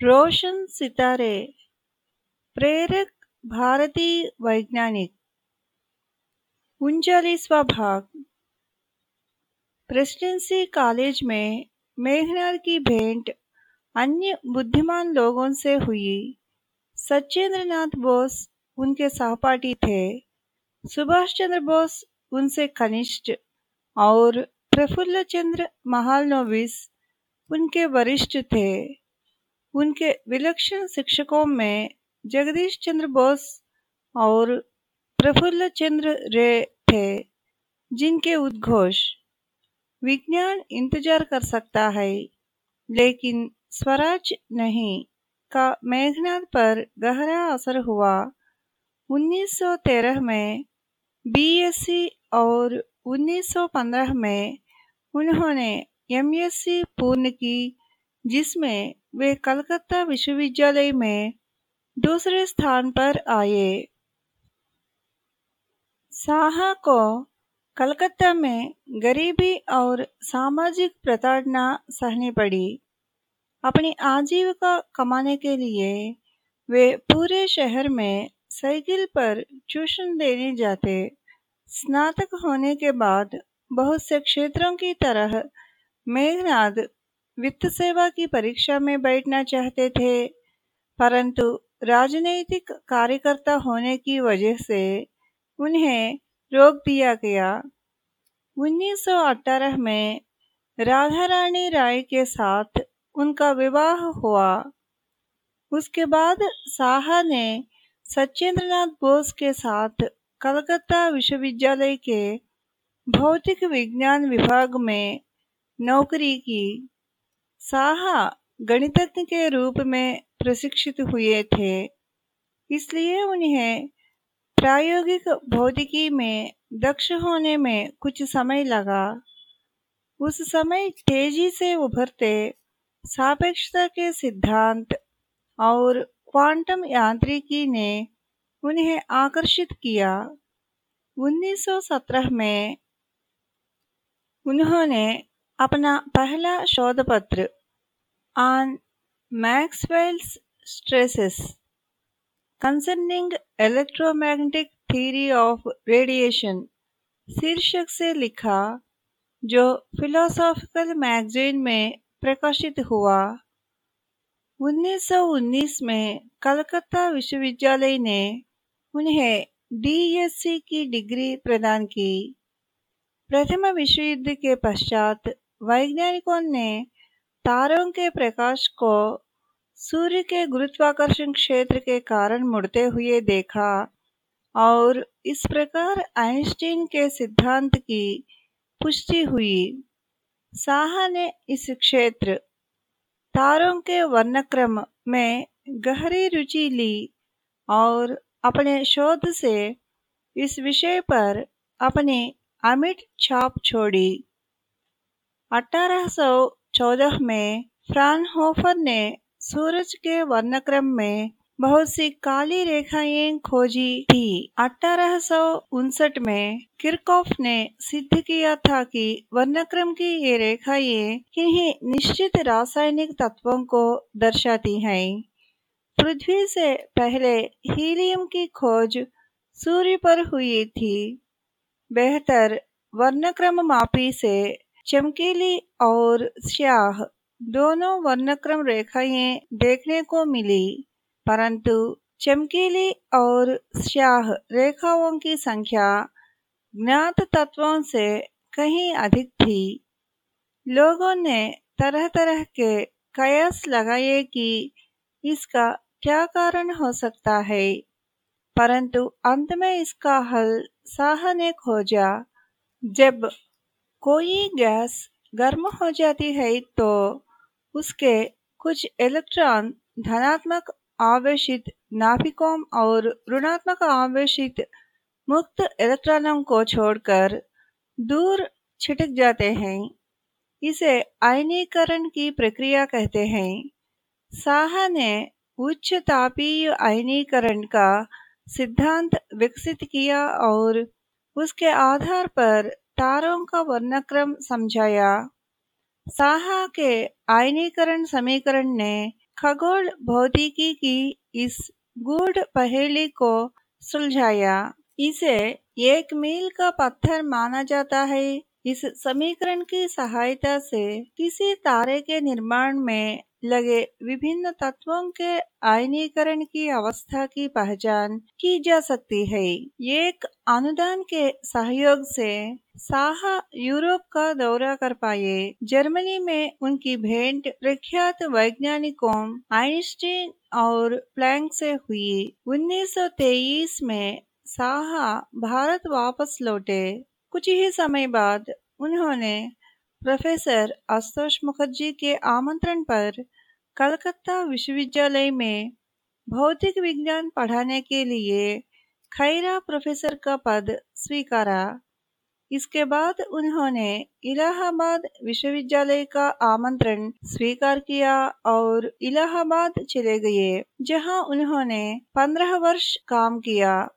रोशन सितारे प्रेरक भारतीय वैज्ञानिक उनचालीसवा भाग प्रेसिडेंसी कॉलेज में मेघनाथ की भेंट अन्य बुद्धिमान लोगों से हुई सत्येंद्र नाथ बोस उनके सहपाठी थे सुभाष चंद्र बोस उनसे कनिष्ठ और प्रफुल्ल चंद्र महालनोविस उनके वरिष्ठ थे उनके विलक्षण शिक्षकों में जगदीश चंद्र बोस और प्रफुल्ल चंद्र रे थे, जिनके उद्घोष विज्ञान इंतज़ार कर सकता है, लेकिन स्वराज नहीं का मेघनाथ पर गहरा असर हुआ। 1913 में बीएससी और 1915 में उन्होंने एमएससी पूर्ण की, जिसमें वे कलकत्ता विश्वविद्यालय में दूसरे स्थान पर आए। साहा को कलकत्ता में गरीबी और सामाजिक प्रताड़ना सहनी पड़ी। अपनी आजीविका कमाने के लिए वे पूरे शहर में साइकिल पर ट्यूशन देने जाते। स्नातक होने के बाद बहुत से क्षेत्रों की तरह मेघनाथ वित्त सेवा की परीक्षा में बैठना चाहते थे, परंतु राजनीतिक कार्यकर्ता होने की वजह से उन्हें रोक दिया गया। 1918 में राधा रानी राय के साथ उनका विवाह हुआ। उसके बाद साहा ने सत्येंद्रनाथ बोस के साथ कलकत्ता विश्वविद्यालय के भौतिक विज्ञान विभाग में नौकरी की। साहा गणितज्ञ के रूप में प्रशिक्षित हुए थे। इसलिए उन्हें प्रायोगिक भौतिकी में दक्ष होने में कुछ समय लगा। उस समय तेज़ी से उभरते सापेक्षता के सिद्धांत और क्वांटम यांत्रिकी ने उन्हें आकर्षित किया। 1917 में उन्होंने अपना पहला शोध पत्र on Maxwell's stresses concerning electromagnetic theory of radiation शीर्षक से लिखा, जो फिलोसॉफिकल मैगजीन में प्रकाशित हुआ। 1919 में कलकत्ता विश्वविद्यालय ने उन्हें डीएससी की डिग्री प्रदान की। प्रथम विश्व युद्ध के पश्चात वैज्ञानिकों ने तारों के प्रकाश को सूर्य के गुरुत्वाकर्षण क्षेत्र के कारण मुड़ते हुए देखा और इस प्रकार आइंस्टीन के सिद्धांत की पुष्टि हुई साहा ने इस क्षेत्र तारों के वर्णक्रम में गहरी रुचि ली और अपने शोध से इस विषय पर अपनी अमिट छाप छोड़ी 1814 में फ्रानहोफर ने सूरज के वर्णक्रम में बहुत सी काली रेखाएँ खोजी थी। अठारह सौ उनसठ में किरकॉफ ने सिद्ध किया था कि वर्णक्रम की ये रेखाएँ किन्हीं निश्चित रासायनिक तत्वों को दर्शाती हैं। पृथ्वी से पहले हीलियम की खोज सूर्य पर हुई थी। बेहतर वर्णक्रम मापी से चमकीली और स्याह। दोनों वर्णक्रम रेखाएँ देखने को मिली, परंतु चमकीली और स्याह रेखाओं की संख्या ज्ञात तत्वों से कहीं अधिक थी। लोगों ने तरह तरह के कयास लगाए कि इसका क्या कारण हो सकता है, परंतु अंत में इसका हल साह ने खोजा। जब कोई गैस गर्म हो जाती है तो उसके कुछ इलेक्ट्रॉन धनात्मक आवेशित नाभिकों और ऋणात्मक आवेशित मुक्त इलेक्ट्रॉनों को छोड़कर दूर छिटक जाते हैं। इसे आयनीकरण की प्रक्रिया कहते हैं। साहा ने उच्च तापीय आयनीकरण का सिद्धांत विकसित किया और उसके आधार पर तारों का वर्णक्रम समझाया साहा के आयनीकरण समीकरण ने खगोल भौतिकी की इस गुड़ पहेली को सुलझाया इसे एक मील का पत्थर माना जाता है इस समीकरण की सहायता से किसी तारे के निर्माण में लगे विभिन्न तत्वों के आयनीकरण की अवस्था की पहचान की जा सकती है। एक अनुदान के सहयोग से साहा यूरोप का दौरा कर पाए। जर्मनी में उनकी भेंट प्रख्यात वैज्ञानिकों आइंस्टीन और प्लैंक से हुई। 1923 में साहा भारत वापस लौटे। कुछ ही समय बाद उन्होंने प्रोफेसर आशुतोष मुखर्जी के आमंत्रण पर कलकत्ता विश्वविद्यालय में भौतिक विज्ञान पढ़ाने के लिए खैरा प्रोफेसर का पद स्वीकारा। इसके बाद उन्होंने इलाहाबाद विश्वविद्यालय का आमंत्रण स्वीकार किया और इलाहाबाद चले गए, जहाँ उन्होंने पंद्रह वर्ष काम किया।